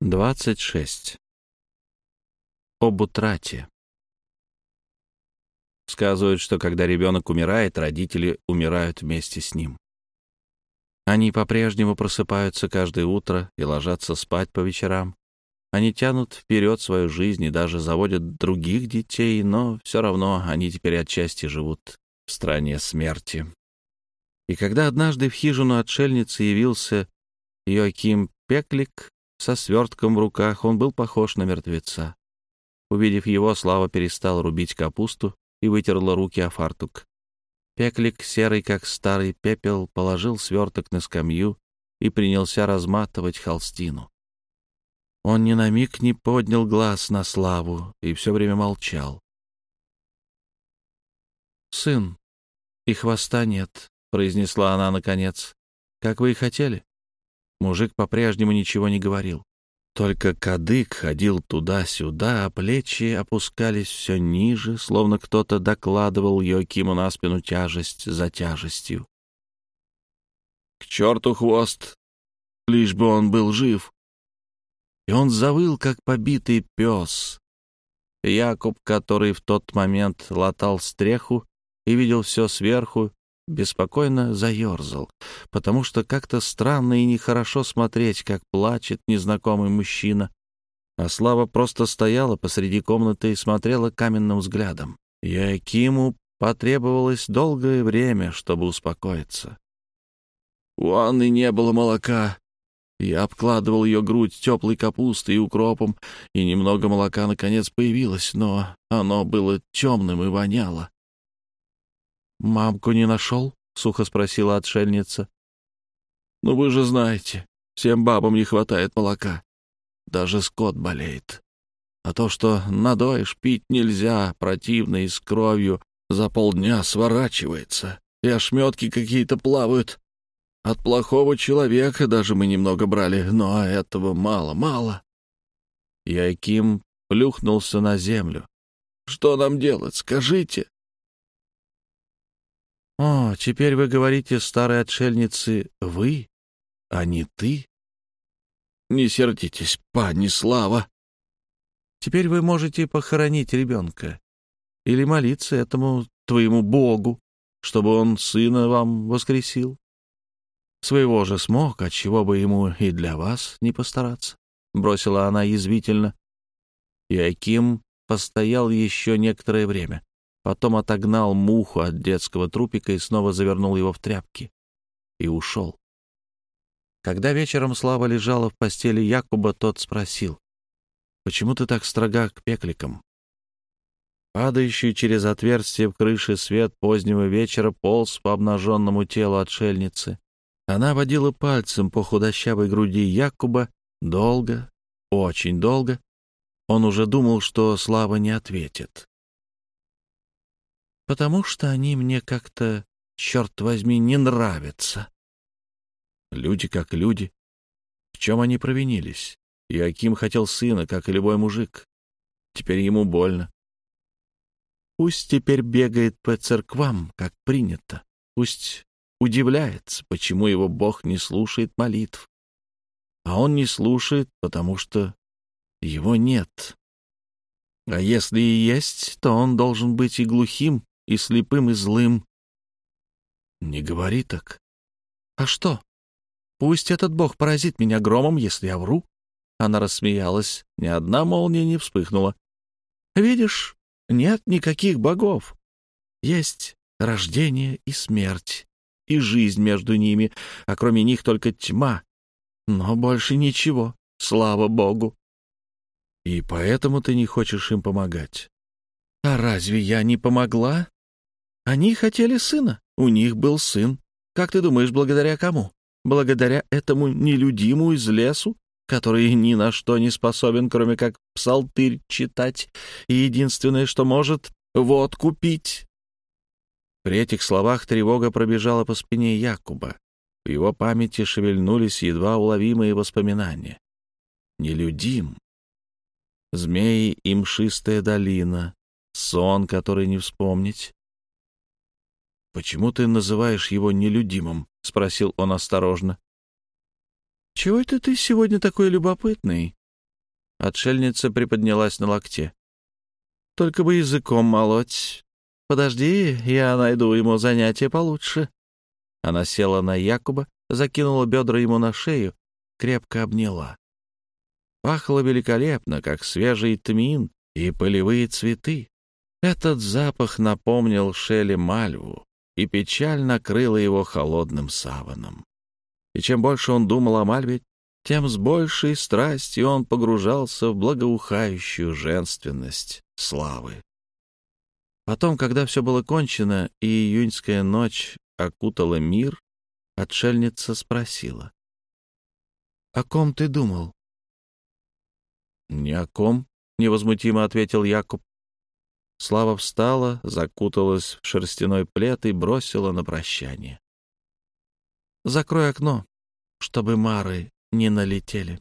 26. Об утрате. Сказывают, что когда ребенок умирает, родители умирают вместе с ним. Они по-прежнему просыпаются каждое утро и ложатся спать по вечерам. Они тянут вперед свою жизнь и даже заводят других детей, но все равно они теперь отчасти живут в стране смерти. И когда однажды в хижину отшельницы явился Йоаким Пеклик, со свертком в руках, он был похож на мертвеца. Увидев его, Слава перестал рубить капусту и вытерла руки о фартук. Пеклик, серый как старый пепел, положил сверток на скамью и принялся разматывать холстину. Он ни на миг не поднял глаз на Славу и все время молчал. «Сын, и хвоста нет», — произнесла она наконец. «Как вы и хотели?» Мужик по-прежнему ничего не говорил. Только кадык ходил туда-сюда, а плечи опускались все ниже, словно кто-то докладывал Йокиму на спину тяжесть за тяжестью. «К черту хвост! Лишь бы он был жив!» И он завыл, как побитый пес. Якуб, который в тот момент латал стреху и видел все сверху, беспокойно заерзал, потому что как-то странно и нехорошо смотреть, как плачет незнакомый мужчина. А Слава просто стояла посреди комнаты и смотрела каменным взглядом. Якиму потребовалось долгое время, чтобы успокоиться. У Анны не было молока. Я обкладывал ее грудь теплой капустой и укропом, и немного молока наконец появилось, но оно было темным и воняло. «Мамку не нашел?» — сухо спросила отшельница. «Ну вы же знаете, всем бабам не хватает молока. Даже скот болеет. А то, что надоешь, пить нельзя, противно и с кровью, за полдня сворачивается, и ошметки какие-то плавают. От плохого человека даже мы немного брали, но этого мало-мало». Яким плюхнулся на землю. «Что нам делать, скажите?» «О, теперь вы говорите, старой отшельницы, вы, а не ты?» «Не сердитесь, пани Слава!» «Теперь вы можете похоронить ребенка или молиться этому твоему Богу, чтобы он сына вам воскресил. Своего же смог, отчего бы ему и для вас не постараться», — бросила она язвительно. И Аким постоял еще некоторое время. Потом отогнал муху от детского трупика и снова завернул его в тряпки. И ушел. Когда вечером Слава лежала в постели Якуба, тот спросил, «Почему ты так строга к пекликам?» Падающий через отверстие в крыше свет позднего вечера полз по обнаженному телу отшельницы. Она водила пальцем по худощавой груди Якуба долго, очень долго. Он уже думал, что Слава не ответит потому что они мне как-то, черт возьми, не нравятся. Люди как люди. В чем они провинились? Иаким хотел сына, как и любой мужик. Теперь ему больно. Пусть теперь бегает по церквам, как принято. Пусть удивляется, почему его Бог не слушает молитв. А он не слушает, потому что его нет. А если и есть, то он должен быть и глухим, и слепым, и злым. Не говори так. А что? Пусть этот бог поразит меня громом, если я вру. Она рассмеялась. Ни одна молния не вспыхнула. Видишь, нет никаких богов. Есть рождение и смерть, и жизнь между ними, а кроме них только тьма. Но больше ничего, слава богу. И поэтому ты не хочешь им помогать. А разве я не помогла? Они хотели сына. У них был сын. Как ты думаешь, благодаря кому? Благодаря этому нелюдиму из лесу, который ни на что не способен, кроме как псалтырь читать, и единственное, что может — вот купить. При этих словах тревога пробежала по спине Якуба. В его памяти шевельнулись едва уловимые воспоминания. Нелюдим. Змеи и мшистая долина. Сон, который не вспомнить. «Почему ты называешь его нелюдимым?» — спросил он осторожно. «Чего это ты сегодня такой любопытный?» Отшельница приподнялась на локте. «Только бы языком молоть. Подожди, я найду ему занятие получше». Она села на Якуба, закинула бедра ему на шею, крепко обняла. Пахло великолепно, как свежий тмин и полевые цветы. Этот запах напомнил Шелли Мальву, и печаль накрыла его холодным саваном. И чем больше он думал о Мальве, тем с большей страстью он погружался в благоухающую женственность славы. Потом, когда все было кончено, и июньская ночь окутала мир, отшельница спросила. — О ком ты думал? — Ни о ком, — невозмутимо ответил Якуб. Слава встала, закуталась в шерстяной плед и бросила на прощание. «Закрой окно, чтобы мары не налетели».